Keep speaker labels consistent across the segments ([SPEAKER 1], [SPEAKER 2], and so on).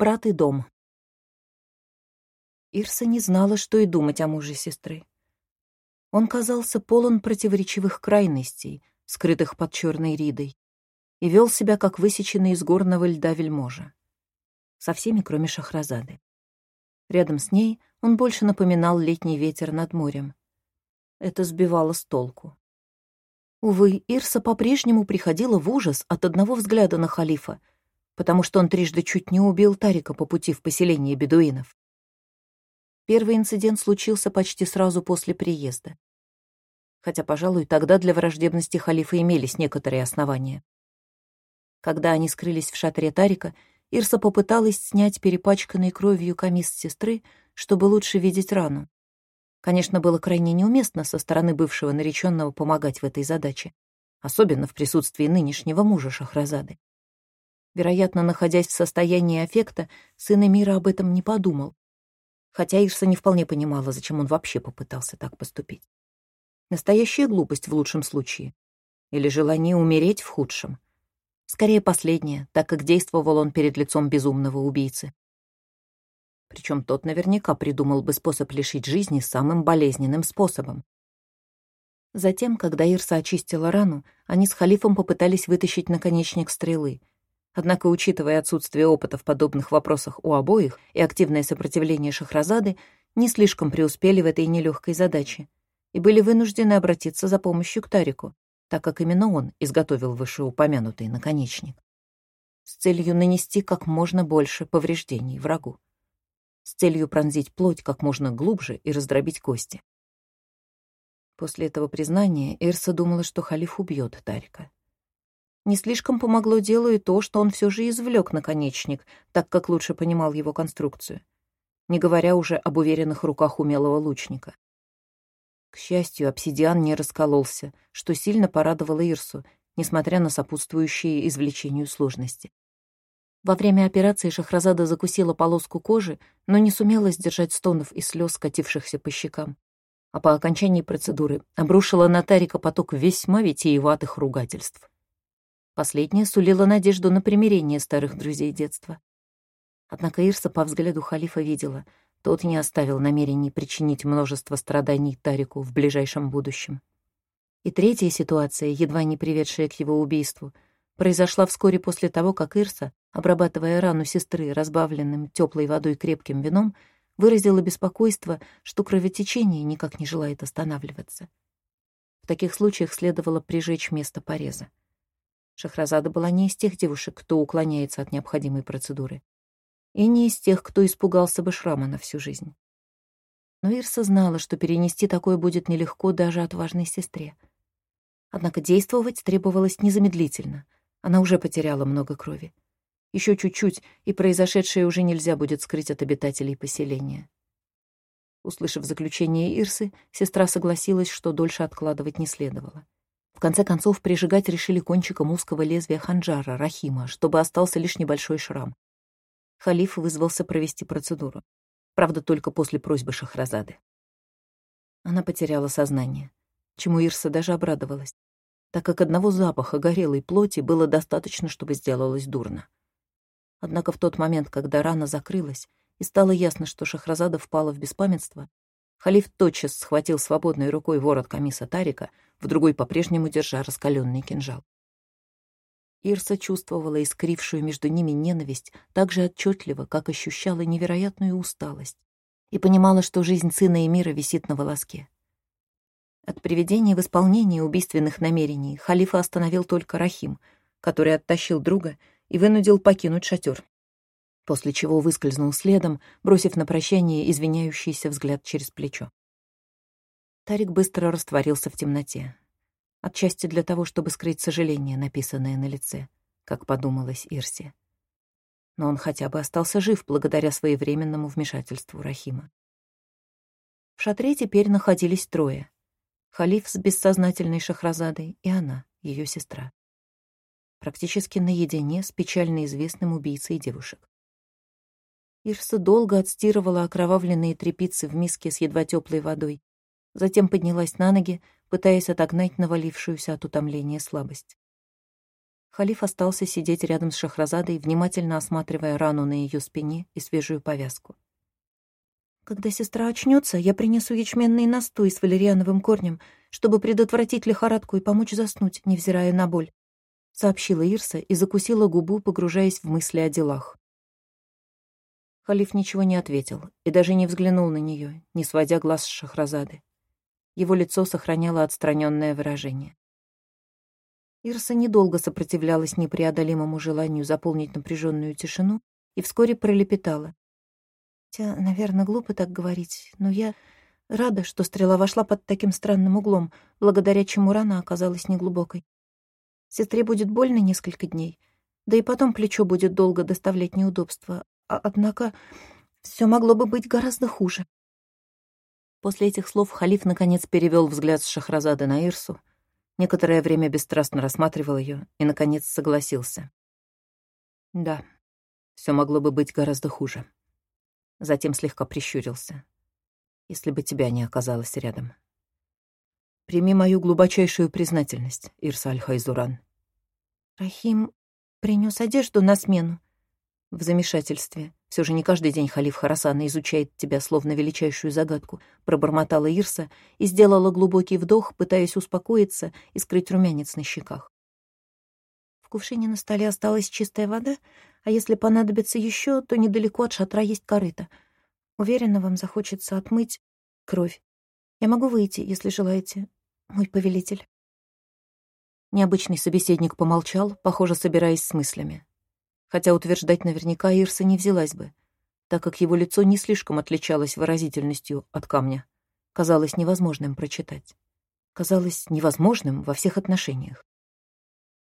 [SPEAKER 1] брат и дом. Ирса не знала, что и думать о муже сестры. Он казался полон противоречивых крайностей, скрытых под черной ридой, и вел себя, как высеченный из горного льда вельможа. Со всеми, кроме Шахразады. Рядом с ней он больше напоминал летний ветер над морем. Это сбивало с толку. Увы, Ирса по-прежнему приходила в ужас от одного взгляда на халифа, потому что он трижды чуть не убил Тарика по пути в поселение бедуинов. Первый инцидент случился почти сразу после приезда. Хотя, пожалуй, тогда для враждебности халифа имелись некоторые основания. Когда они скрылись в шатре Тарика, Ирса попыталась снять перепачканный кровью камис сестры, чтобы лучше видеть рану. Конечно, было крайне неуместно со стороны бывшего нареченного помогать в этой задаче, особенно в присутствии нынешнего мужа Шахразады. Вероятно, находясь в состоянии аффекта, сын Эмира об этом не подумал, хотя Ирса не вполне понимала, зачем он вообще попытался так поступить. Настоящая глупость в лучшем случае. Или желание умереть в худшем. Скорее последнее, так как действовал он перед лицом безумного убийцы. Причем тот наверняка придумал бы способ лишить жизни самым болезненным способом. Затем, когда Ирса очистила рану, они с халифом попытались вытащить наконечник стрелы. Однако, учитывая отсутствие опыта в подобных вопросах у обоих и активное сопротивление Шахразады, не слишком преуспели в этой нелегкой задаче и были вынуждены обратиться за помощью к Тарику, так как именно он изготовил вышеупомянутый наконечник с целью нанести как можно больше повреждений врагу с целью пронзить плоть как можно глубже и раздробить кости. После этого признания Эрса думала, что халиф убьет Тарика. Не слишком помогло делу и то, что он все же извлек наконечник, так как лучше понимал его конструкцию, не говоря уже об уверенных руках умелого лучника. К счастью, обсидиан не раскололся, что сильно порадовало Ирсу, несмотря на сопутствующие извлечению сложности. Во время операции Шахразада закусила полоску кожи, но не сумела сдержать стонов и слез, скатившихся по щекам. А по окончании процедуры обрушила на Тарика поток весьма витиеватых ругательств. Последнее сулило надежду на примирение старых друзей детства. Однако Ирса по взгляду халифа видела, тот не оставил намерений причинить множество страданий Тарику в ближайшем будущем. И третья ситуация, едва не приведшая к его убийству, произошла вскоре после того, как Ирса обрабатывая рану сестры разбавленным теплой водой крепким вином, выразила беспокойство, что кровотечение никак не желает останавливаться. В таких случаях следовало прижечь место пореза. Шахразада была не из тех девушек, кто уклоняется от необходимой процедуры, и не из тех, кто испугался бы шрама на всю жизнь. Но Ирса знала, что перенести такое будет нелегко даже отважной сестре. Однако действовать требовалось незамедлительно. Она уже потеряла много крови. Еще чуть-чуть, и произошедшее уже нельзя будет скрыть от обитателей поселения. Услышав заключение Ирсы, сестра согласилась, что дольше откладывать не следовало. В конце концов, прижигать решили кончиком узкого лезвия ханджара, Рахима, чтобы остался лишь небольшой шрам. Халиф вызвался провести процедуру. Правда, только после просьбы Шахразады. Она потеряла сознание, чему Ирса даже обрадовалась, так как одного запаха горелой плоти было достаточно, чтобы сделалось дурно. Однако в тот момент, когда рана закрылась, и стало ясно, что Шахразада впала в беспамятство, халиф тотчас схватил свободной рукой ворот камиса Тарика, в другой по-прежнему держа раскаленный кинжал. Ирса чувствовала искрившую между ними ненависть так же отчетливо, как ощущала невероятную усталость, и понимала, что жизнь сына и мира висит на волоске. От приведения в исполнение убийственных намерений халифа остановил только Рахим, который оттащил друга и вынудил покинуть шатер, после чего выскользнул следом, бросив на прощание извиняющийся взгляд через плечо. Тарик быстро растворился в темноте, отчасти для того, чтобы скрыть сожаление, написанное на лице, как подумалось Ирсе. Но он хотя бы остался жив благодаря своевременному вмешательству Рахима. В шатре теперь находились трое — халиф с бессознательной Шахразадой и она, ее сестра практически наедине с печально известным убийцей девушек. Ирса долго отстирывала окровавленные трепицы в миске с едва теплой водой, затем поднялась на ноги, пытаясь отогнать навалившуюся от утомления слабость. Халиф остался сидеть рядом с Шахразадой, внимательно осматривая рану на ее спине и свежую повязку. «Когда сестра очнется, я принесу ячменный настой с валериановым корнем, чтобы предотвратить лихорадку и помочь заснуть, невзирая на боль», — сообщила Ирса и закусила губу, погружаясь в мысли о делах. Халиф ничего не ответил и даже не взглянул на нее, не сводя глаз с Шахразады. Его лицо сохраняло отстраненное выражение. Ирса недолго сопротивлялась непреодолимому желанию заполнить напряженную тишину и вскоре пролепетала. Хотя, наверное, глупо так говорить, но я рада, что стрела вошла под таким странным углом, благодаря чему рана оказалась неглубокой. Сестре будет больно несколько дней, да и потом плечо будет долго доставлять неудобства. А, однако все могло бы быть гораздо хуже. После этих слов халиф наконец перевел взгляд с Шахразады на Ирсу, Некоторое время бесстрастно рассматривал ее и, наконец, согласился. Да, все могло бы быть гораздо хуже. Затем слегка прищурился. Если бы тебя не оказалось рядом. Прими мою глубочайшую признательность, Ирса Аль-Хайзуран. Рахим принес одежду на смену. В замешательстве. Все же не каждый день халиф Харасана изучает тебя словно величайшую загадку, пробормотала Ирса и сделала глубокий вдох, пытаясь успокоиться и скрыть румянец на щеках. В кувшине на столе осталась чистая вода, а если понадобится еще, то недалеко от шатра есть корыто. Уверена, вам захочется отмыть кровь. Я могу выйти, если желаете, мой повелитель. Необычный собеседник помолчал, похоже, собираясь с мыслями хотя утверждать наверняка Ирса не взялась бы, так как его лицо не слишком отличалось выразительностью от камня. Казалось невозможным прочитать. Казалось невозможным во всех отношениях.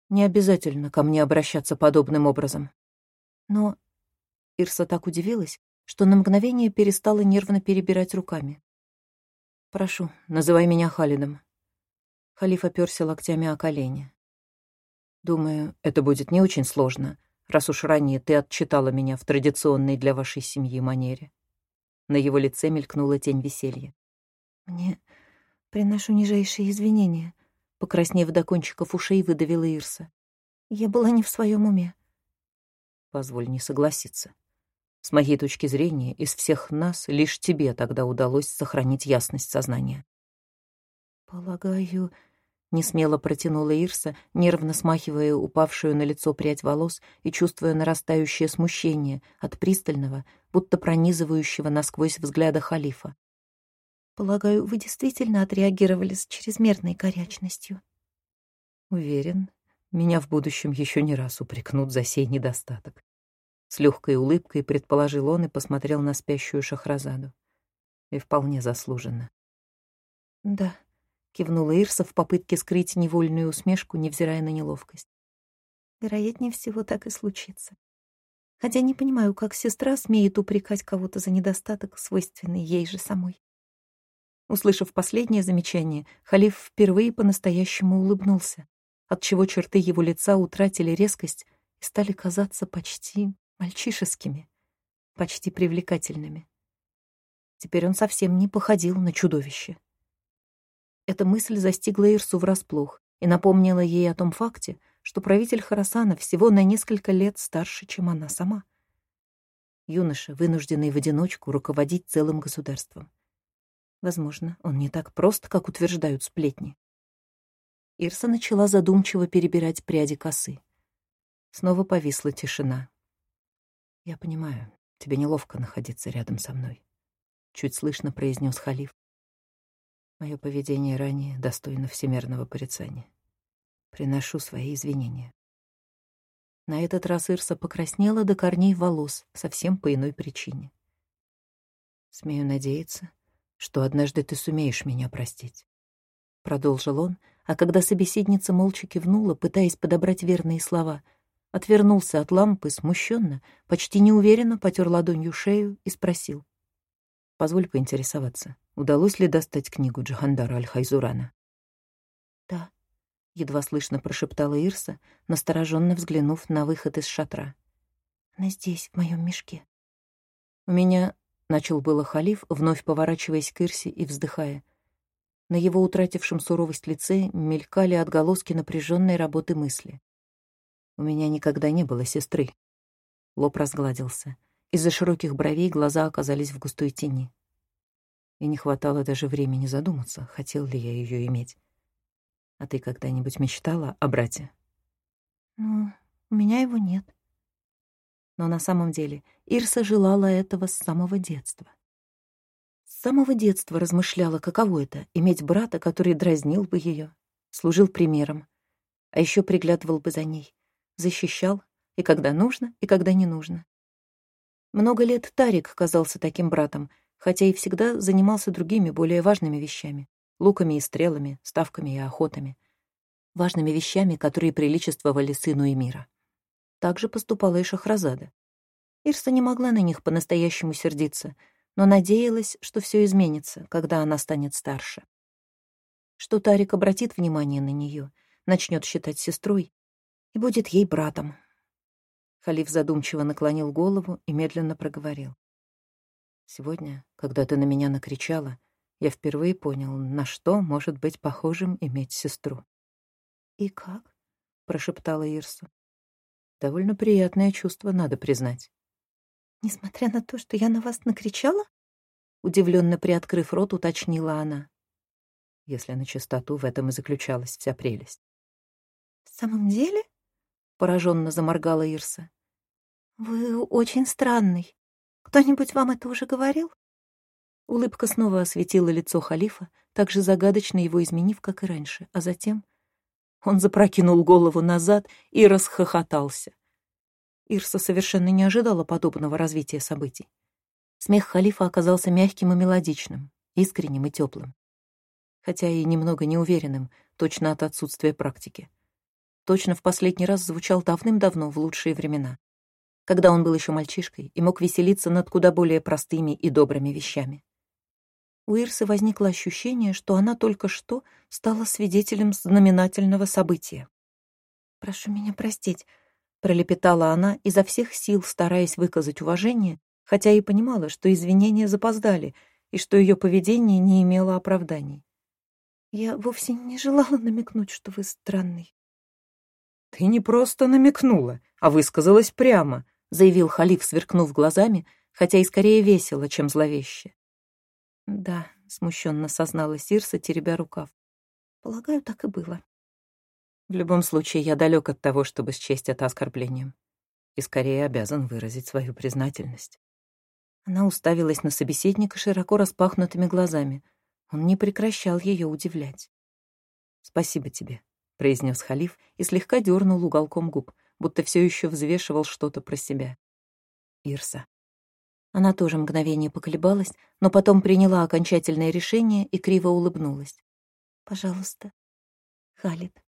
[SPEAKER 1] Не обязательно ко мне обращаться подобным образом. Но Ирса так удивилась, что на мгновение перестала нервно перебирать руками. «Прошу, называй меня Халидом». Халиф оперся локтями о колени. «Думаю, это будет не очень сложно, раз уж ранее ты отчитала меня в традиционной для вашей семьи манере». На его лице мелькнула тень веселья. «Мне приношу нижайшие извинения», — покраснев до кончиков ушей, выдавила Ирса. «Я была не в своем уме». «Позволь не согласиться. С моей точки зрения, из всех нас лишь тебе тогда удалось сохранить ясность сознания». «Полагаю, Несмело протянула Ирса, нервно смахивая упавшую на лицо прядь волос и чувствуя нарастающее смущение от пристального, будто пронизывающего насквозь взгляда халифа. «Полагаю, вы действительно отреагировали с чрезмерной горячностью?» «Уверен, меня в будущем еще не раз упрекнут за сей недостаток». С легкой улыбкой предположил он и посмотрел на спящую Шахразаду. И вполне заслуженно. «Да», кивнула Ирса в попытке скрыть невольную усмешку, невзирая на неловкость. Вероятнее всего, так и случится. Хотя не понимаю, как сестра смеет упрекать кого-то за недостаток, свойственный ей же самой. Услышав последнее замечание, халиф впервые по-настоящему улыбнулся, отчего черты его лица утратили резкость и стали казаться почти мальчишескими, почти привлекательными. Теперь он совсем не походил на чудовище. Эта мысль застигла Ирсу врасплох и напомнила ей о том факте, что правитель Харасана всего на несколько лет старше, чем она сама. Юноша, вынужденный в одиночку руководить целым государством. Возможно, он не так прост, как утверждают сплетни. Ирса начала задумчиво перебирать пряди косы. Снова повисла тишина. «Я понимаю, тебе неловко находиться рядом со мной», — чуть слышно произнес халиф. Мое поведение ранее достойно всемирного порицания. Приношу свои извинения. На этот раз Ирса покраснела до корней волос, совсем по иной причине. «Смею надеяться, что однажды ты сумеешь меня простить», — продолжил он, а когда собеседница молча кивнула, пытаясь подобрать верные слова, отвернулся от лампы смущенно, почти неуверенно потер ладонью шею и спросил. «Позволь поинтересоваться, Удалось ли достать книгу Джахандара Аль-Хайзурана? «Да», — едва слышно прошептала Ирса, настороженно взглянув на выход из шатра. «Она здесь, в моем мешке». «У меня...» — начал было халиф, вновь поворачиваясь к Ирсе и вздыхая. На его утратившем суровость лице мелькали отголоски напряженной работы мысли. У меня никогда не было сестры. Лоб разгладился. Из-за широких бровей глаза оказались в густой тени. И не хватало даже времени задуматься, хотел ли я ее иметь. А ты когда-нибудь мечтала о брате?
[SPEAKER 2] Ну, у меня его нет.
[SPEAKER 1] Но на самом деле Ирса желала этого с самого детства. С самого детства размышляла, каково это — иметь брата, который дразнил бы ее, служил примером, а еще приглядывал бы за ней, защищал и когда нужно, и когда не нужно. Много лет Тарик казался таким братом, хотя и всегда занимался другими, более важными вещами — луками и стрелами, ставками и охотами. Важными вещами, которые приличествовали сыну Эмира. Так же поступала и Шахразада. Ирса не могла на них по-настоящему сердиться, но надеялась, что все изменится, когда она станет старше. Что Тарик обратит внимание на нее, начнет считать сестрой и будет ей братом. Халиф задумчиво наклонил голову и медленно проговорил. «Сегодня, когда ты на меня накричала, я впервые понял, на что может быть похожим иметь сестру».
[SPEAKER 2] «И как?» — прошептала Ирсу.
[SPEAKER 1] Довольно приятное чувство, надо признать.
[SPEAKER 2] Несмотря на то, что я на вас накричала?
[SPEAKER 1] Удивленно приоткрыв рот, уточнила она. Если на чистоту, в этом и заключалась вся прелесть.
[SPEAKER 2] В самом деле? Пораженно заморгала Ирса. Вы очень странный. Кто-нибудь вам это уже говорил?
[SPEAKER 1] Улыбка снова осветила лицо халифа, так же загадочно его изменив, как и раньше, а затем он запрокинул голову назад и расхохотался. Ирса совершенно не ожидала подобного развития событий. Смех халифа оказался мягким и мелодичным, искренним и теплым. Хотя и немного неуверенным, точно от отсутствия практики. Точно в последний раз звучал давным-давно, в лучшие времена, когда он был еще мальчишкой и мог веселиться над куда более простыми и добрыми вещами. У Ирсы возникло ощущение, что она только что стала свидетелем знаменательного события.
[SPEAKER 2] «Прошу меня простить», — пролепетала она, изо всех сил стараясь выказать уважение, хотя и понимала, что извинения запоздали и что ее поведение не имело оправданий. «Я вовсе не желала намекнуть, что вы странный».
[SPEAKER 1] «Ты не просто намекнула, а высказалась прямо», — заявил халиф, сверкнув глазами, хотя и скорее весело, чем зловеще.
[SPEAKER 2] «Да», — смущенно созналась Ирса, теребя рукав. «Полагаю, так и было».
[SPEAKER 1] «В любом случае, я далек от того, чтобы счесть это оскорблением, и скорее обязан выразить свою признательность». Она уставилась на собеседника широко распахнутыми глазами. Он не прекращал ее удивлять. «Спасибо тебе», — произнес халиф и слегка дернул уголком губ, будто все еще взвешивал что-то про себя. «Ирса, она тоже мгновение поколебалась, но потом приняла окончательное решение и криво улыбнулась.
[SPEAKER 2] «Пожалуйста, Халид».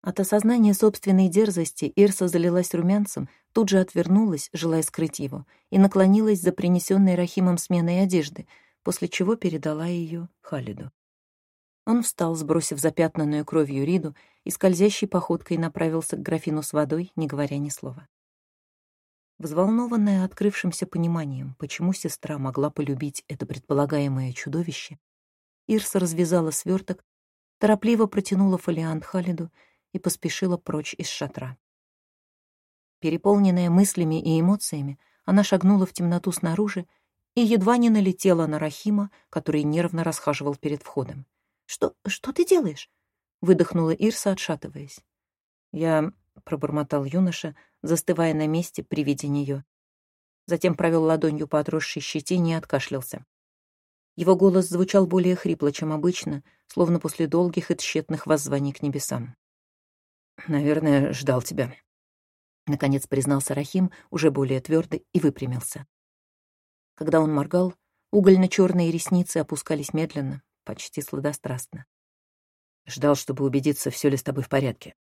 [SPEAKER 1] От осознания собственной дерзости Ирса залилась румянцем, тут же отвернулась, желая скрыть его, и наклонилась за принесенной Рахимом сменой одежды, после чего передала ее Халиду. Он встал, сбросив запятнанную кровью Риду, и скользящей походкой направился к графину с водой, не говоря ни слова. Взволнованная открывшимся пониманием, почему сестра могла полюбить это предполагаемое чудовище, Ирса развязала сверток, торопливо протянула фолиант Халиду и поспешила прочь из шатра. Переполненная мыслями и эмоциями, она шагнула в темноту снаружи и едва не налетела на Рахима, который нервно расхаживал перед входом.
[SPEAKER 2] «Что, что ты делаешь?»
[SPEAKER 1] — выдохнула Ирса, отшатываясь. «Я...» — пробормотал юноша, застывая на месте при виде нее. Затем провел ладонью по отросшей щетине и откашлялся. Его голос звучал более хрипло, чем обычно, словно после долгих и тщетных воззваний к небесам. «Наверное, ждал тебя», — наконец признался Рахим, уже более твердо, и выпрямился. Когда он моргал, угольно-черные ресницы опускались медленно, почти сладострастно. Ждал, чтобы убедиться, все ли с тобой в порядке.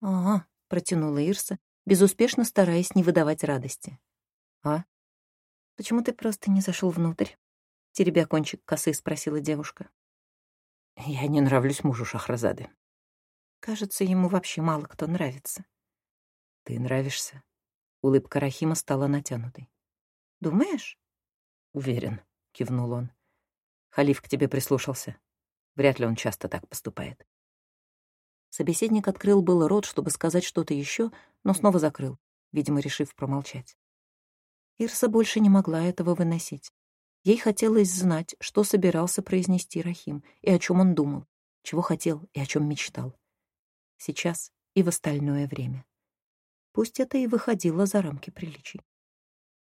[SPEAKER 2] «Ага», — протянула Ирса, безуспешно стараясь не выдавать радости.
[SPEAKER 1] «А?
[SPEAKER 2] Почему ты просто не зашел внутрь?» Теребя кончик косы, спросила девушка.
[SPEAKER 1] «Я не нравлюсь мужу Шахразады».
[SPEAKER 2] «Кажется, ему вообще мало кто нравится».
[SPEAKER 1] «Ты нравишься?» Улыбка Рахима стала натянутой.
[SPEAKER 2] «Думаешь?»
[SPEAKER 1] «Уверен», — кивнул он. «Халиф к тебе прислушался. Вряд ли он часто так поступает». Собеседник открыл было рот, чтобы сказать что-то еще, но снова закрыл, видимо, решив промолчать. Ирса больше не могла этого выносить. Ей хотелось знать, что собирался произнести Рахим и о чем он думал, чего хотел и о чем мечтал. Сейчас и в остальное время. Пусть это и выходило за рамки приличий.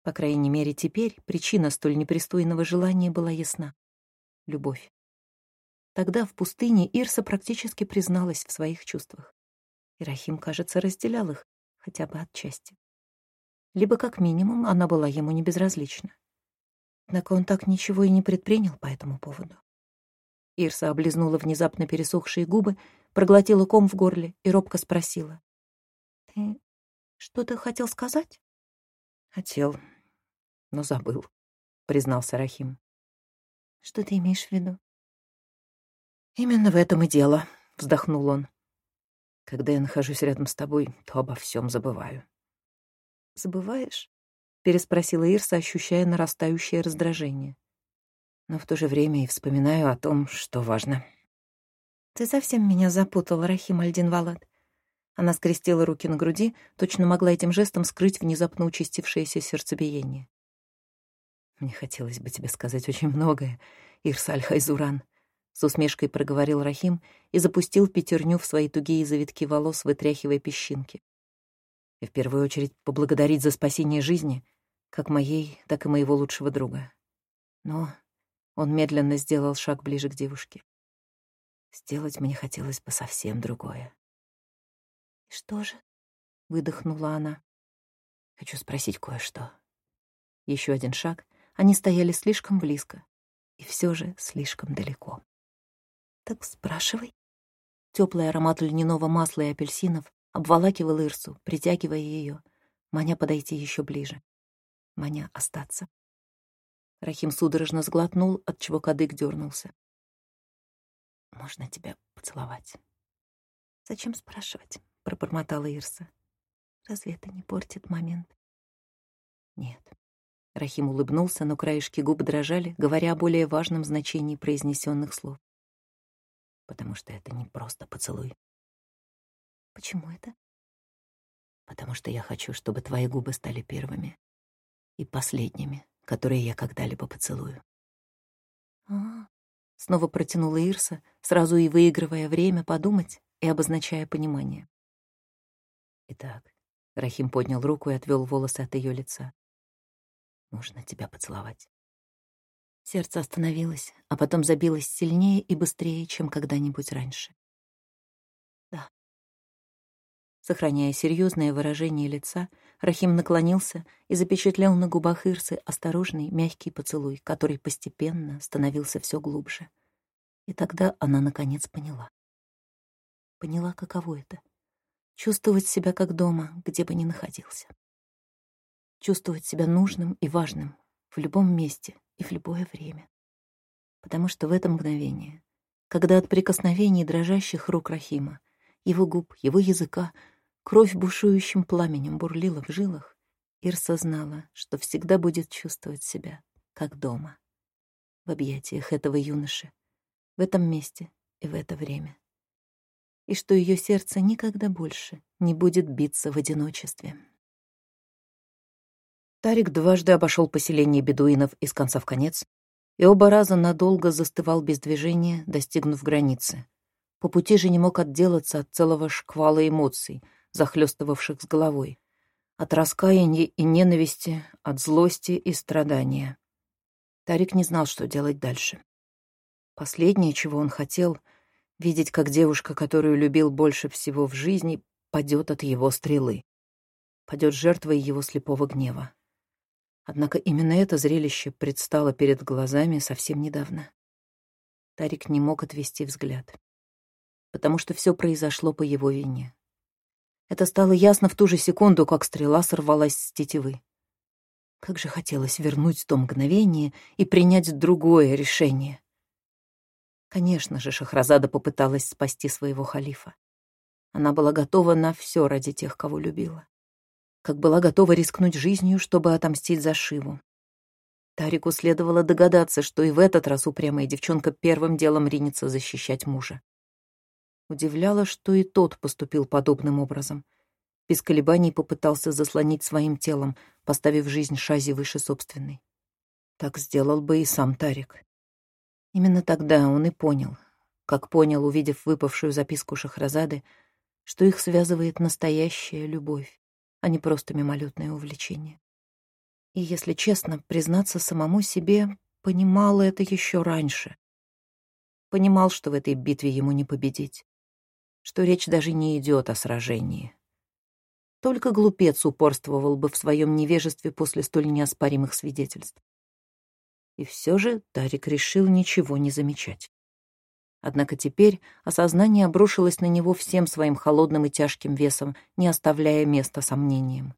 [SPEAKER 1] По крайней мере, теперь причина столь непристойного желания была ясна — любовь. Тогда в пустыне Ирса практически призналась в своих чувствах. И Рахим, кажется, разделял их, хотя бы отчасти. Либо, как минимум, она была ему не безразлична. Однако он так ничего и не предпринял по этому поводу. Ирса облизнула внезапно пересохшие губы, проглотила ком в горле и робко спросила. «Ты что-то хотел сказать?» «Хотел, но забыл», — признался Рахим. «Что ты имеешь в виду?» «Именно в этом и дело», — вздохнул он. «Когда я нахожусь рядом с тобой, то обо всем забываю». «Забываешь?» — переспросила Ирса, ощущая нарастающее раздражение. Но в то же время и вспоминаю о том, что важно. «Ты совсем меня запутал, Рахим Альдинвалад». Она скрестила руки на груди, точно могла этим жестом скрыть внезапно участившееся сердцебиение. «Мне хотелось бы тебе сказать очень многое, Ирса Аль-Хайзуран», с усмешкой проговорил Рахим и запустил пятерню в свои тугие завитки волос, вытряхивая песчинки. И в первую очередь поблагодарить за спасение жизни, как моей, так и моего лучшего друга. Но он медленно сделал шаг ближе к девушке. Сделать мне хотелось бы совсем другое. «Что же?» — выдохнула она. «Хочу спросить кое-что». Еще один шаг. Они стояли слишком близко и все же слишком далеко. Так спрашивай. Теплый аромат льняного масла и апельсинов обволакивал Ирсу, притягивая ее, маня подойти еще ближе, маня остаться. Рахим судорожно сглотнул, от чего кадык дернулся. «Можно тебя поцеловать?» «Зачем спрашивать?» — пробормотала Ирса. «Разве это не портит момент?» «Нет». Рахим улыбнулся, но краешки губ дрожали, говоря о более важном значении произнесенных слов потому что это не просто поцелуй. Почему это? Потому что я хочу, чтобы твои губы стали первыми и последними, которые я когда-либо поцелую. А, снова протянула Ирса, сразу и выигрывая время подумать и обозначая понимание. Итак, Рахим поднял руку и отвел волосы от ее лица. Нужно тебя поцеловать. Сердце остановилось, а потом забилось сильнее и быстрее, чем когда-нибудь раньше. Да. Сохраняя серьезное выражение лица, Рахим наклонился и запечатлел на губах Ирсы осторожный, мягкий поцелуй, который постепенно становился все глубже. И тогда она, наконец, поняла. Поняла, каково это — чувствовать себя как дома, где бы ни находился. Чувствовать себя нужным и важным в любом месте, и в любое время. Потому что в это мгновение, когда от прикосновений дрожащих рук Рахима, его губ, его языка, кровь бушующим пламенем бурлила в жилах, Ирса знала, что всегда будет чувствовать себя как дома, в объятиях этого юноши, в этом месте и в это время. И что ее сердце никогда больше не будет биться в одиночестве. Тарик дважды обошел поселение бедуинов из конца в конец и оба раза надолго застывал без движения, достигнув границы. По пути же не мог отделаться от целого шквала эмоций, захлестывавших с головой. От раскаяния и ненависти, от злости и страдания. Тарик не знал, что делать дальше. Последнее, чего он хотел, видеть, как девушка, которую любил больше всего в жизни, падет от его стрелы. Падет жертвой его слепого гнева. Однако именно это зрелище предстало перед глазами совсем недавно. Тарик не мог отвести взгляд, потому что все произошло по его вине. Это стало ясно в ту же секунду, как стрела сорвалась с тетивы. Как же хотелось вернуть то мгновение и принять другое решение. Конечно же, Шахразада попыталась спасти своего халифа. Она была готова на все ради тех, кого любила как была готова рискнуть жизнью, чтобы отомстить за Шиву. Тарику следовало догадаться, что и в этот раз упрямая девчонка первым делом ринется защищать мужа. Удивляло, что и тот поступил подобным образом. Без колебаний попытался заслонить своим телом, поставив жизнь Шази выше собственной. Так сделал бы и сам Тарик. Именно тогда он и понял, как понял, увидев выпавшую записку Шахразады, что их связывает настоящая любовь, а не просто мимолетное увлечение. И, если честно, признаться самому себе, понимал это еще раньше. Понимал, что в этой битве ему не победить что речь даже не идет о сражении. Только глупец упорствовал бы в своем невежестве после столь неоспоримых свидетельств. И все же Тарик решил ничего не замечать. Однако теперь осознание обрушилось на него всем своим холодным и тяжким весом, не оставляя места сомнениям.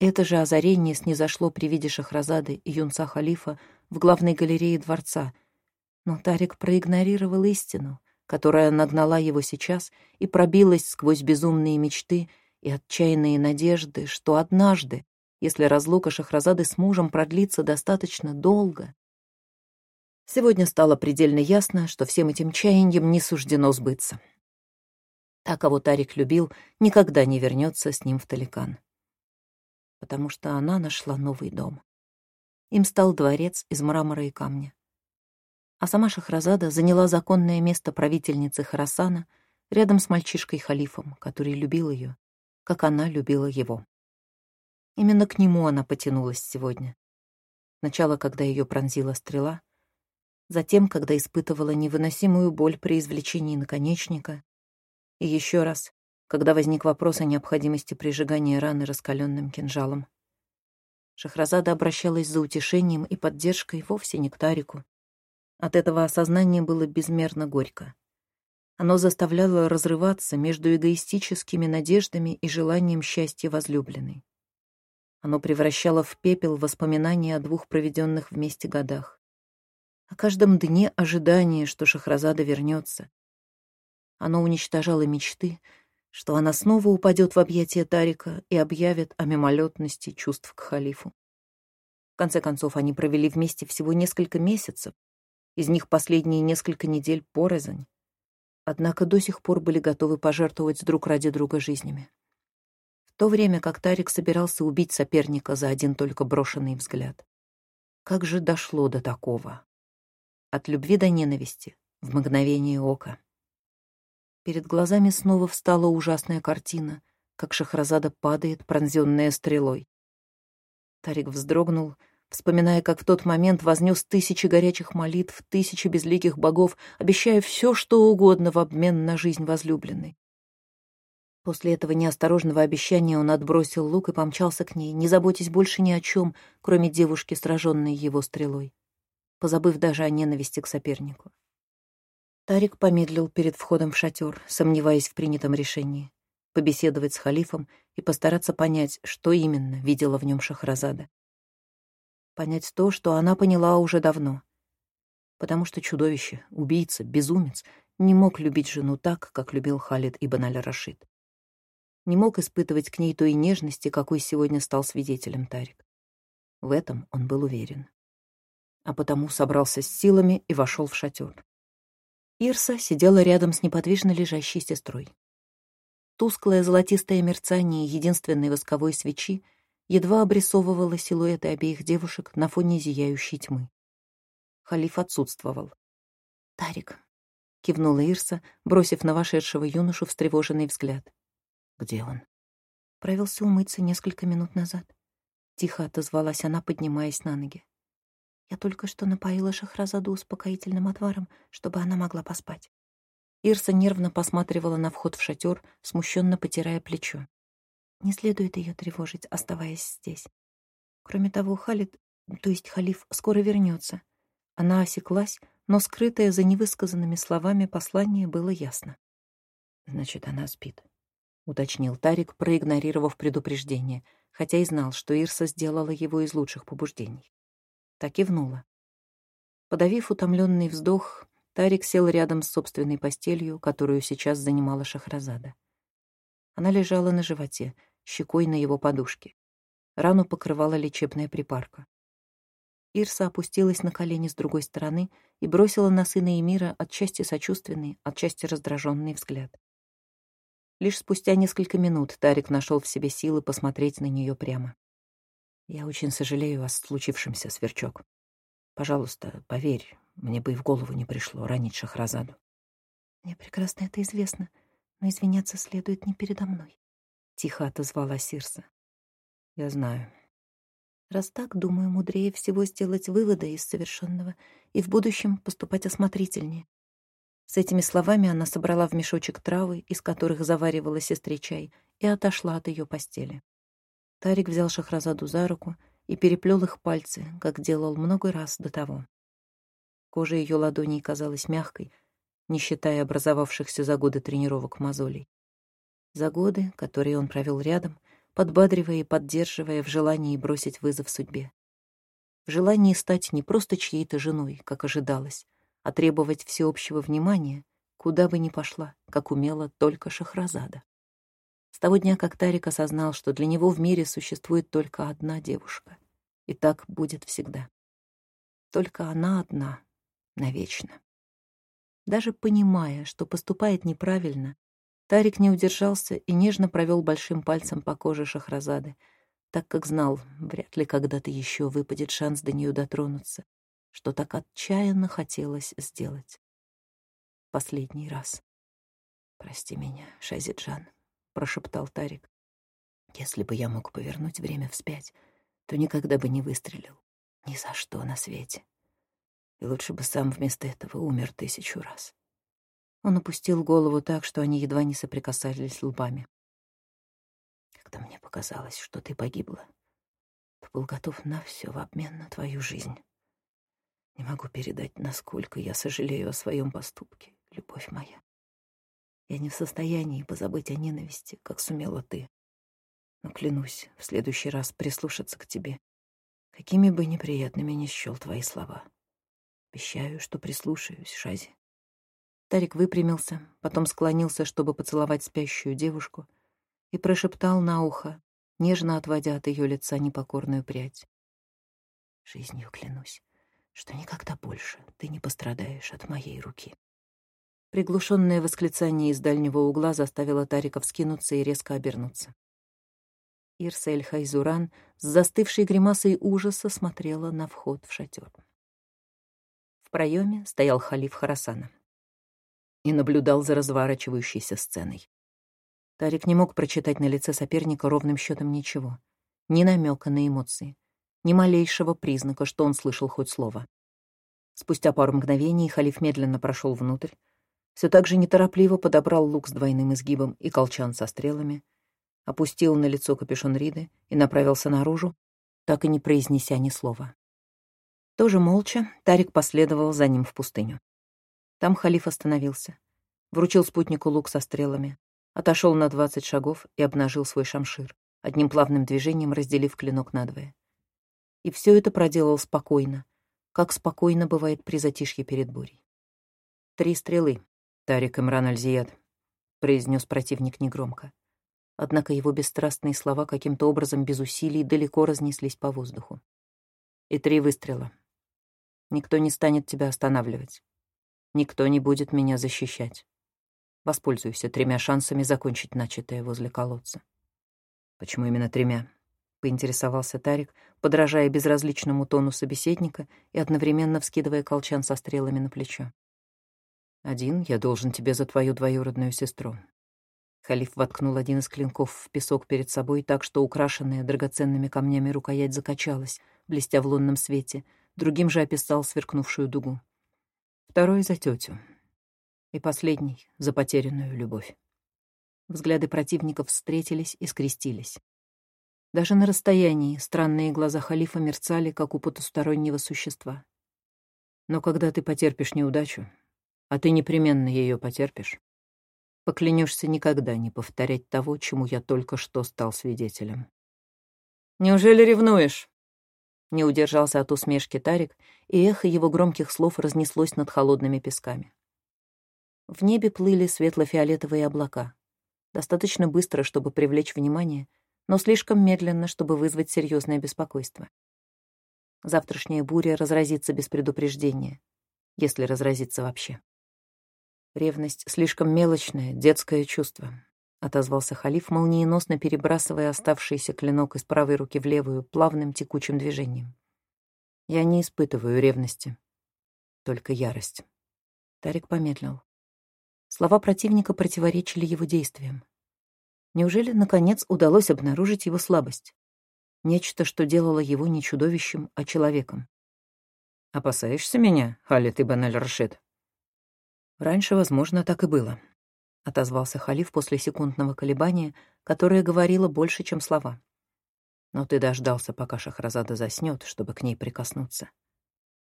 [SPEAKER 1] Это же озарение снизошло при виде Шахразады и юнца Халифа в главной галерее дворца. Но Тарик проигнорировал истину — которая нагнала его сейчас и пробилась сквозь безумные мечты и отчаянные надежды, что однажды, если разлука Шахразады с мужем продлится достаточно долго... Сегодня стало предельно ясно, что всем этим чаяниям не суждено сбыться. Та, кого Тарик любил, никогда не вернется с ним в Таликан. Потому что она нашла новый дом. Им стал дворец из мрамора и камня а сама Шахразада заняла законное место правительницы Харасана рядом с мальчишкой-халифом, который любил ее, как она любила его. Именно к нему она потянулась сегодня. Сначала, когда ее пронзила стрела, затем, когда испытывала невыносимую боль при извлечении наконечника, и еще раз, когда возник вопрос о необходимости прижигания раны раскаленным кинжалом. Шахразада обращалась за утешением и поддержкой вовсе не к Тарику, от этого осознания было безмерно горько. Оно заставляло разрываться между эгоистическими надеждами и желанием счастья возлюбленной. Оно превращало в пепел воспоминания о двух проведенных вместе годах. О каждом дне ожидания, что Шахразада вернется. Оно уничтожало мечты, что она снова упадет в объятия Тарика и объявит о мимолетности чувств к халифу. В конце концов, они провели вместе всего несколько месяцев, из них последние несколько недель порознь. Однако до сих пор были готовы пожертвовать друг ради друга жизнями. В то время как Тарик собирался убить соперника за один только брошенный взгляд. Как же дошло до такого? От любви до ненависти, в мгновение ока. Перед глазами снова встала ужасная картина, как Шахразада падает, пронзенная стрелой. Тарик вздрогнул — вспоминая, как в тот момент вознес тысячи горячих молитв, тысячи безликих богов, обещая все, что угодно в обмен на жизнь возлюбленной. После этого неосторожного обещания он отбросил лук и помчался к ней, не заботясь больше ни о чем, кроме девушки, сраженной его стрелой, позабыв даже о ненависти к сопернику. Тарик помедлил перед входом в шатер, сомневаясь в принятом решении — побеседовать с халифом и постараться понять, что именно видела в нем Шахразада понять то, что она поняла уже давно. Потому что чудовище, убийца, безумец не мог любить жену так, как любил Халид ибн аль-Рашид. Не мог испытывать к ней той нежности, какой сегодня стал свидетелем Тарик. В этом он был уверен. А потому собрался с силами и вошел в шатер. Ирса сидела рядом с неподвижно лежащей сестрой. Тусклое золотистое мерцание единственной восковой свечи едва обрисовывала силуэты обеих девушек на фоне зияющей тьмы. Халиф отсутствовал. «Тарик», — кивнула Ирса, бросив на вошедшего юношу встревоженный взгляд. «Где он?» Правился умыться несколько минут назад. Тихо отозвалась она, поднимаясь на ноги. Я только что напоила Шахразаду успокоительным отваром, чтобы она могла поспать. Ирса нервно посматривала на вход в шатер, смущенно потирая плечо. Не следует ее тревожить, оставаясь здесь. Кроме того, Халид, то есть халиф, скоро вернется. Она осеклась, но скрытое за невысказанными словами послание было ясно. «Значит, она спит», — уточнил Тарик, проигнорировав предупреждение, хотя и знал, что Ирса сделала его из лучших побуждений. Так и внула. Подавив утомленный вздох, Тарик сел рядом с собственной постелью, которую сейчас занимала Шахразада. Она лежала на животе, щекой на его подушке. Рану покрывала лечебная припарка. Ирса опустилась на колени с другой стороны и бросила на сына Эмира отчасти сочувственный, отчасти раздраженный взгляд. Лишь спустя несколько минут Тарик нашел в себе силы посмотреть на нее прямо. «Я очень сожалею о случившемся, Сверчок. Пожалуйста, поверь, мне бы и в голову не пришло ранить Шахразаду».
[SPEAKER 2] «Мне прекрасно это известно, но извиняться следует не передо мной», —
[SPEAKER 1] тихо отозвалась Сирса. «Я знаю».
[SPEAKER 2] Раз так, думаю, мудрее всего сделать выводы из совершенного и в будущем поступать осмотрительнее. С этими словами она собрала в мешочек травы, из которых заваривала сестре чай, и отошла от ее постели. Тарик взял Шахразаду за руку и переплел их пальцы, как делал много раз до того. Кожа ее ладоней казалась мягкой, не считая образовавшихся за годы тренировок мозолей. За годы, которые он провел рядом, подбадривая и поддерживая в желании бросить вызов судьбе. В желании стать не просто чьей-то женой, как ожидалось, а требовать всеобщего внимания, куда бы ни пошла, как умела только Шахразада. С того дня, как Тарик осознал, что для него в мире существует только одна девушка, и так будет всегда. Только она одна, навечно. Даже понимая, что поступает неправильно, Тарик не удержался и нежно провел большим пальцем по коже Шахразады, так как знал, вряд ли когда-то еще выпадет шанс до нее дотронуться, что так отчаянно хотелось сделать. Последний раз. «Прости меня, Шазиджан», — прошептал Тарик. «Если бы я мог повернуть время вспять, то никогда бы не выстрелил. Ни за что на свете. И лучше бы сам вместо этого умер тысячу раз». Он опустил голову так, что они едва не соприкасались лбами. «Когда мне показалось, что ты погибла, то был готов на все в обмен на твою жизнь». Не могу передать, насколько я сожалею о своем поступке, любовь моя. Я не в состоянии позабыть о ненависти, как сумела ты. Но клянусь, в следующий раз прислушаться к тебе, какими бы неприятными ни счел твои слова. Обещаю, что прислушаюсь, Шази. Тарик выпрямился, потом склонился, чтобы поцеловать спящую девушку, и прошептал на ухо, нежно отводя от ее лица непокорную прядь. Жизнью клянусь, что никогда больше ты не пострадаешь от моей руки. Приглушенное восклицание из дальнего угла заставило Тарика вскинуться и резко обернуться. Ирса Эль-Хайзуран с застывшей гримасой ужаса смотрела на вход в шатер. В проеме стоял халиф Харасана и наблюдал за разворачивающейся сценой. Тарик не мог прочитать на лице соперника ровным счетом ничего, ни намека на эмоции ни малейшего признака, что он слышал хоть слово. Спустя пару мгновений халиф медленно прошел внутрь, все так же неторопливо подобрал лук с двойным изгибом и колчан со стрелами, опустил на лицо капюшон Риды и направился наружу, так и не произнеся ни слова. Тоже молча Тарик последовал за ним в пустыню. Там халиф остановился, вручил спутнику лук со стрелами, отошел на двадцать шагов и обнажил свой шамшир, одним плавным движением разделив клинок надвое. И все это проделал спокойно, как спокойно бывает при затишье перед бурей. «Три стрелы, Тарик Имран Альзият», — произнес противник негромко. Однако его бесстрастные слова каким-то образом без усилий далеко разнеслись по воздуху. «И три выстрела. Никто не станет тебя останавливать. Никто не будет меня защищать. Воспользуйся тремя шансами закончить начатое возле колодца». «Почему именно тремя?» поинтересовался Тарик, подражая безразличному тону собеседника и одновременно вскидывая колчан со стрелами на плечо. «Один я должен тебе за твою двоюродную сестру». Халиф воткнул один из клинков в песок перед собой так, что украшенная драгоценными камнями рукоять закачалась, блестя в лунном свете, другим же описал сверкнувшую дугу. Второй — за тетю. И последний — за потерянную любовь. Взгляды противников встретились и скрестились. Даже на расстоянии странные глаза халифа мерцали, как у потустороннего существа. Но когда ты потерпишь неудачу, а ты непременно ее потерпишь, поклянешься никогда не повторять того, чему я только что стал свидетелем. «Неужели ревнуешь?» Не удержался от усмешки Тарик, и эхо его громких слов разнеслось над холодными песками. В небе плыли светло-фиолетовые облака, достаточно быстро, чтобы привлечь внимание — но слишком медленно, чтобы вызвать серьезное беспокойство.
[SPEAKER 1] Завтрашняя буря разразится без предупреждения, если разразится вообще. Ревность — слишком мелочное, детское чувство, — отозвался халиф, молниеносно перебрасывая оставшийся клинок из правой руки в левую плавным текучим движением. Я не испытываю ревности, только ярость. Тарик помедлил. Слова противника противоречили его действиям. Неужели, наконец, удалось обнаружить его слабость? Нечто, что делало его не чудовищем, а человеком. «Опасаешься меня, Халид Ибн Аль-Рашид?» «Раньше, возможно, так и было», — отозвался халиф после секундного колебания, которое говорило больше, чем слова. «Но ты дождался, пока Шахразада заснет, чтобы к ней прикоснуться.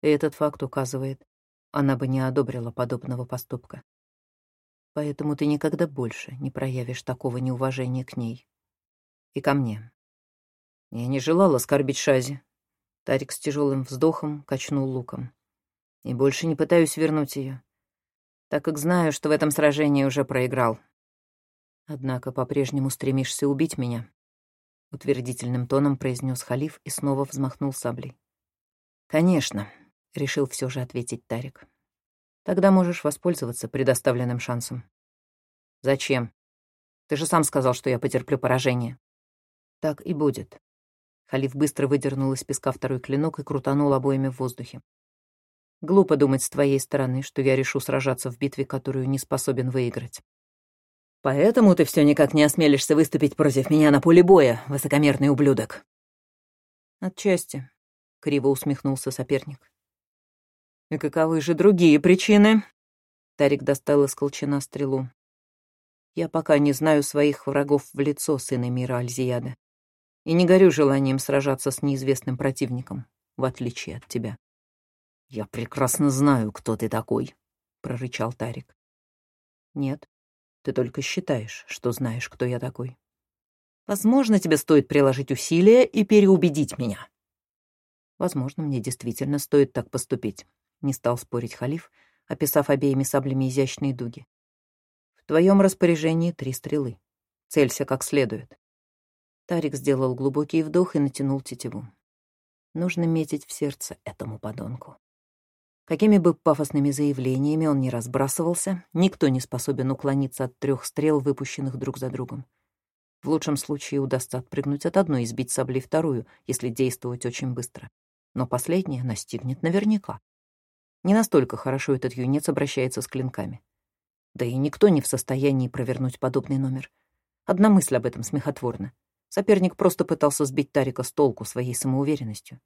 [SPEAKER 1] И этот факт указывает, она бы не одобрила подобного поступка. Поэтому ты никогда больше не проявишь такого неуважения к ней. И ко мне. Я не желала оскорбить Шази. Тарик с тяжелым вздохом качнул луком. И больше не пытаюсь вернуть ее, так как знаю, что в этом сражении уже проиграл. Однако по-прежнему стремишься убить меня, утвердительным тоном произнес халиф и снова взмахнул саблей. Конечно, решил все же ответить Тарик. Тогда можешь воспользоваться предоставленным шансом. Зачем? Ты же сам сказал, что я потерплю поражение. Так и будет. Халиф быстро выдернул из песка второй клинок и крутанул обоими в воздухе. Глупо думать с твоей стороны, что я решу сражаться в битве, которую не способен выиграть. Поэтому ты все никак не осмелишься выступить против меня на поле боя, высокомерный ублюдок. Отчасти, — криво усмехнулся соперник. «И каковы же другие причины?» Тарик достал из колчана стрелу. «Я пока не знаю своих врагов в лицо, сына мира Альзияда и не горю желанием сражаться с неизвестным противником, в отличие от тебя. «Я прекрасно знаю, кто ты такой», — прорычал Тарик. «Нет, ты только считаешь, что знаешь, кто я такой. Возможно, тебе стоит приложить усилия и переубедить меня». «Возможно, мне действительно стоит так поступить», — не стал спорить халиф, описав обеими саблями изящные дуги. «В твоем распоряжении три стрелы. Целься как следует. Тарик сделал глубокий вдох и натянул тетиву. Нужно метить в сердце этому подонку. Какими бы пафосными заявлениями он ни разбрасывался, никто не способен уклониться от трех стрел, выпущенных друг за другом. В лучшем случае удастся отпрыгнуть от одной и сбить саблей вторую, если действовать очень быстро. Но последняя настигнет наверняка. Не настолько хорошо этот юнец обращается с клинками. Да и никто не в состоянии провернуть подобный номер. Одна мысль об этом смехотворна. Соперник просто пытался сбить Тарика с толку своей самоуверенностью.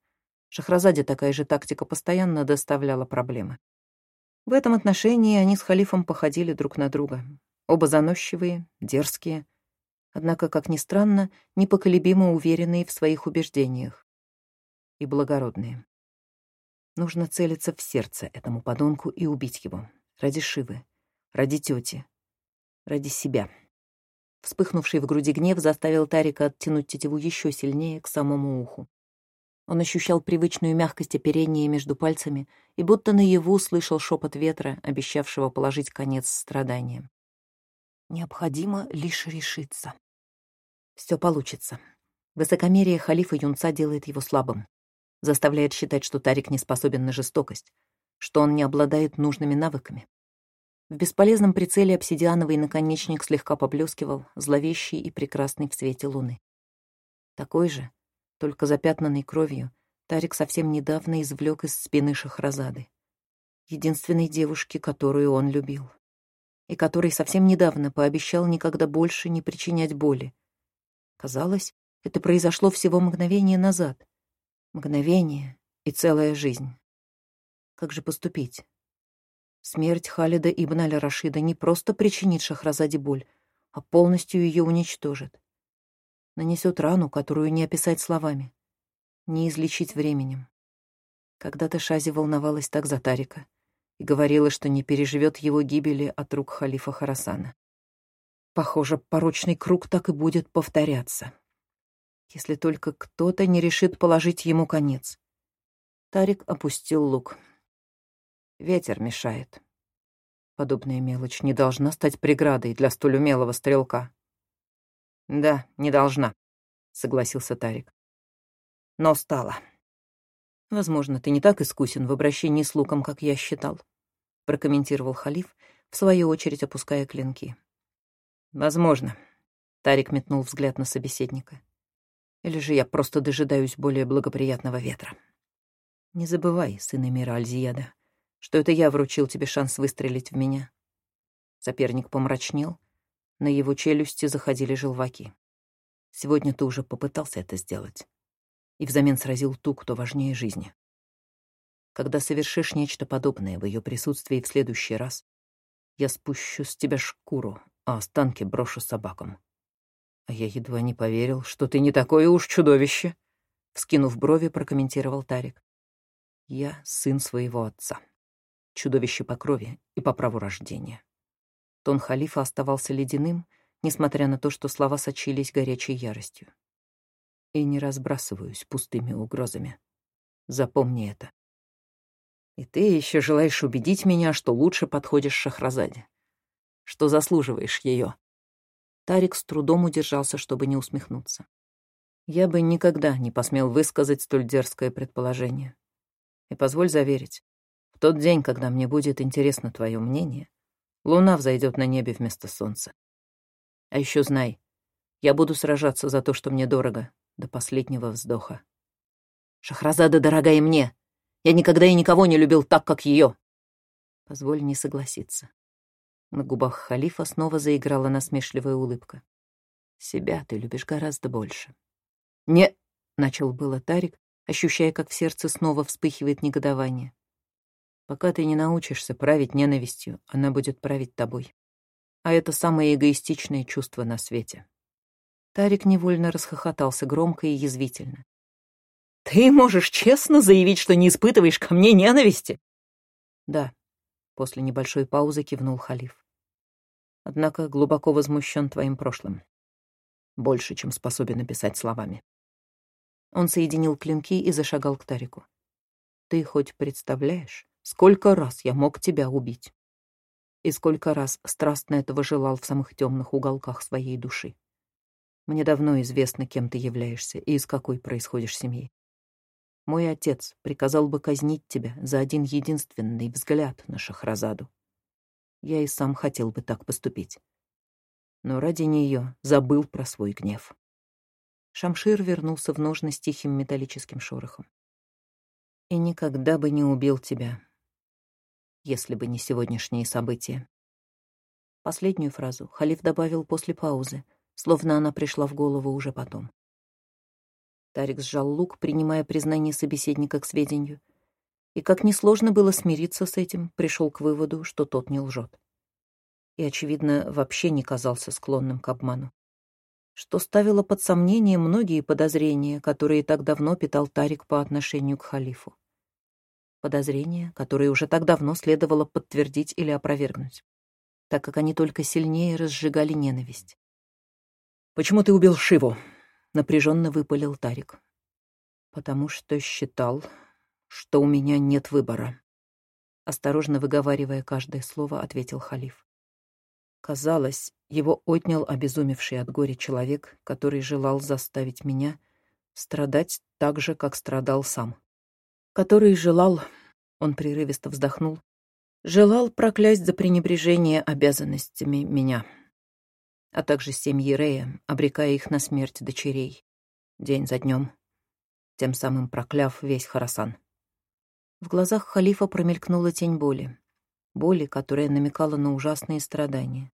[SPEAKER 1] Шахразаде такая же тактика постоянно доставляла проблемы. В этом отношении они с халифом походили друг на друга. Оба заносчивые, дерзкие, однако, как ни странно, непоколебимо уверенные в своих убеждениях. И благородные. Нужно целиться в сердце этому подонку и убить его. Ради Шивы, ради тети, ради себя. Вспыхнувший в груди гнев заставил Тарика оттянуть тетиву еще сильнее к самому уху. Он ощущал привычную мягкость оперения между пальцами и будто наяву слышал шепот ветра, обещавшего положить конец страданиям. Необходимо лишь решиться. Все получится. Высокомерие халифа юнца делает его слабым. Заставляет считать, что Тарик не способен на жестокость, что он не обладает нужными навыками. В бесполезном прицеле обсидиановый наконечник слегка поблескивал, зловещий и прекрасный в свете луны. Такой же, только запятнанный кровью, Тарик совсем недавно извлек из спины Шахразады, единственной девушки, которую он любил, и которой совсем недавно пообещал никогда больше не причинять боли. Казалось, это произошло всего мгновение назад. Мгновение и целая жизнь. Как же поступить? Смерть Халида ибн аль-Рашида не просто причинит Шахразаде боль, а полностью ее уничтожит. Нанесет рану, которую не описать словами, не излечить временем. Когда-то Шази волновалась так за Тарика и говорила, что не переживет его гибели от рук халифа Харасана. Похоже, порочный круг так и будет повторяться. Если только кто-то не решит положить ему конец. Тарик опустил лук. Ветер мешает. Подобная мелочь не должна стать преградой для столь умелого стрелка. Да, не должна, согласился Тарик. Но стала. «Возможно, ты не так искусен в обращении с луком, как я считал», — прокомментировал халиф, в свою очередь опуская клинки. «Возможно», — Тарик метнул взгляд на собеседника. «Или же я просто дожидаюсь более благоприятного ветра. Не забывай, сын Эмира Альзияда, что это я вручил тебе шанс выстрелить в меня». Соперник помрачнел, на его челюсти заходили желваки. «Сегодня ты уже попытался это сделать и взамен сразил ту, кто важнее жизни. Когда совершишь нечто подобное в ее присутствии в следующий раз, я спущу с тебя шкуру, а останки брошу собакам. А я едва не поверил, что ты не такое уж чудовище, вскинув брови, прокомментировал Тарик. Я сын своего отца. Чудовище по крови и по праву рождения. Тон халифа оставался ледяным, несмотря на то, что слова сочились горячей яростью и не разбрасываюсь пустыми угрозами. Запомни это. И ты еще желаешь убедить меня, что лучше подходишь Шахразаде, что заслуживаешь ее. Тарик с трудом удержался, чтобы не усмехнуться. Я бы никогда не посмел высказать столь дерзкое предположение. И позволь заверить, в тот день, когда мне будет интересно твое мнение, луна взойдет на небе вместо солнца. А еще знай, я буду сражаться за то, что мне дорого, до последнего вздоха. «Шахразада дорогая мне! Я никогда и никого не любил так, как ее!» Позволь не согласиться. На губах халифа снова заиграла насмешливая улыбка. «Себя ты любишь гораздо больше». «Не...» — начал было Тарик, ощущая, как в сердце снова вспыхивает негодование. «Пока ты не научишься править ненавистью, она будет править тобой. А это самое эгоистичное чувство на свете. Тарик невольно расхохотался громко и язвительно. «Ты можешь честно заявить, что не испытываешь ко мне ненависти?» «Да», — после небольшой паузы кивнул халиф. «Однако глубоко возмущен твоим прошлым. Больше, чем способен описать словами». Он соединил клинки и зашагал к Тарику. «Ты хоть представляешь, сколько раз я мог тебя убить? И сколько раз страстно этого желал в самых темных уголках своей души?» Мне давно известно, кем ты являешься и из какой происходишь семьи. Мой отец приказал бы казнить тебя за один единственный взгляд на Шахразаду. Я и сам хотел бы так поступить. Но ради нее забыл про свой гнев. Шамшир вернулся в ножны с тихим металлическим шорохом. И никогда бы не убил тебя, если бы не сегодняшние события. Последнюю фразу халиф добавил после паузы — словно она пришла в голову уже потом. Тарик сжал лук, принимая признание собеседника к сведению, и, как несложно было смириться с этим, пришел к выводу, что тот не лжет. И, очевидно, вообще не казался склонным к обману. Что ставило под сомнение многие подозрения, которые так давно питал Тарик по отношению к халифу. Подозрения, которые уже так давно следовало подтвердить или опровергнуть, так как они только сильнее разжигали ненависть. «Почему ты убил Шиву?» — напряженно выпалил Тарик. «Потому что считал, что у меня нет выбора», — осторожно выговаривая каждое слово, ответил халиф. Казалось, его отнял обезумевший от горя человек, который желал заставить меня страдать так же, как страдал сам. Который желал, он прерывисто вздохнул, желал проклясть за пренебрежение обязанностями меня а также семьи Рея, обрекая их на смерть дочерей, день за днем, тем самым прокляв весь Харасан. В глазах халифа промелькнула тень боли, боли, которая намекала на ужасные страдания.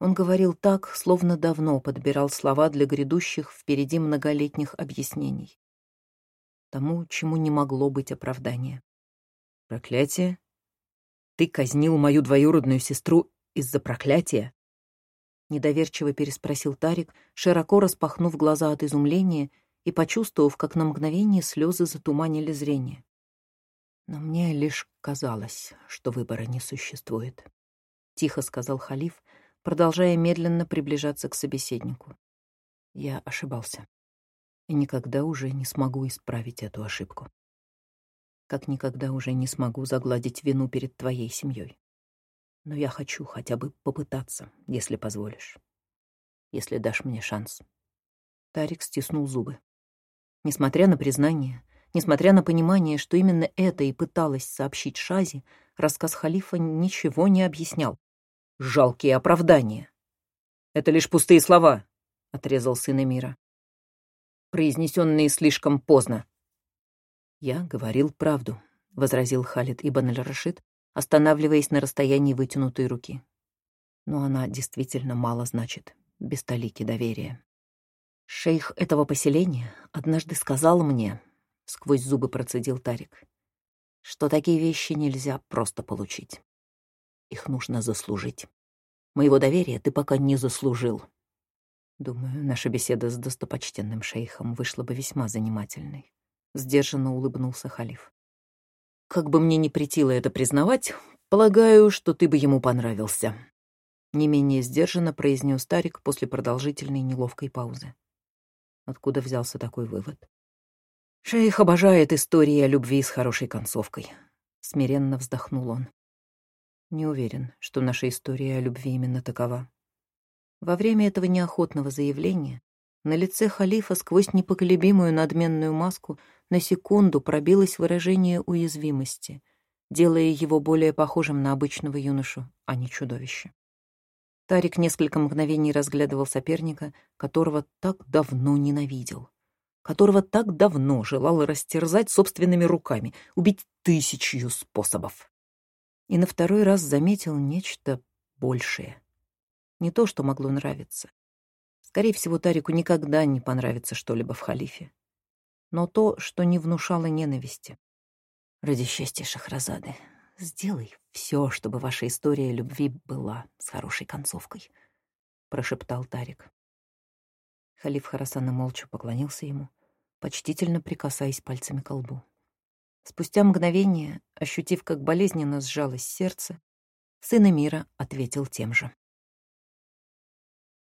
[SPEAKER 1] Он говорил так, словно давно подбирал слова для грядущих впереди многолетних объяснений. Тому, чему не могло быть оправдания. «Проклятие? Ты казнил мою двоюродную сестру из-за проклятия?» Недоверчиво переспросил Тарик, широко распахнув глаза от изумления и почувствовав, как на мгновение слезы затуманили зрение. «Но мне лишь казалось, что выбора не существует», — тихо сказал халиф, продолжая медленно приближаться к собеседнику. «Я ошибался и никогда уже не смогу исправить эту ошибку. Как никогда уже не смогу загладить вину перед твоей семьей но я хочу хотя бы попытаться, если позволишь. Если дашь мне шанс. Тарик стиснул зубы. Несмотря на признание, Несмотря на понимание, что именно это и пыталась сообщить Шази, рассказ халифа ничего не объяснял. Жалкие оправдания. «Это лишь пустые слова», — отрезал сын Эмира. «Произнесенные слишком поздно». «Я говорил правду», — возразил Халид Ибн аль-Рашид, останавливаясь на расстоянии вытянутой руки. «Но она действительно мало значит, без толики доверия». «Шейх этого поселения однажды сказал мне, — сквозь зубы процедил Тарик, — что такие вещи нельзя просто получить. Их нужно заслужить. Моего доверия ты пока не заслужил. Думаю, наша беседа с достопочтенным шейхом вышла бы весьма занимательной. Сдержанно улыбнулся халиф. Как бы мне ни притило это признавать, полагаю, что ты бы ему понравился. Не менее сдержанно произнес Тарик после продолжительной неловкой паузы. Откуда взялся такой вывод? Шейх обожает истории о любви с хорошей концовкой. Смиренно вздохнул он. Не уверен, что наша история о любви именно такова. Во время этого неохотного заявления на лице халифа сквозь непоколебимую надменную маску на секунду пробилось выражение уязвимости, делая его более похожим на обычного юношу, а не чудовище. Тарик несколько мгновений разглядывал соперника, которого так давно ненавидел которого так давно желал растерзать собственными руками, убить тысячью способов. И на второй раз заметил нечто большее. Не то, что могло нравиться. Скорее всего, Тарику никогда не понравится что-либо в халифе. Но то, что не внушало ненависти. Ради счастья Шахразады, сделай все, чтобы ваша история любви была с хорошей концовкой, — прошептал Тарик. Халиф Харасана молча поклонился ему, почтительно прикасаясь пальцами к лбу. Спустя мгновение, ощутив, как болезненно сжалось сердце, сын мира ответил тем же.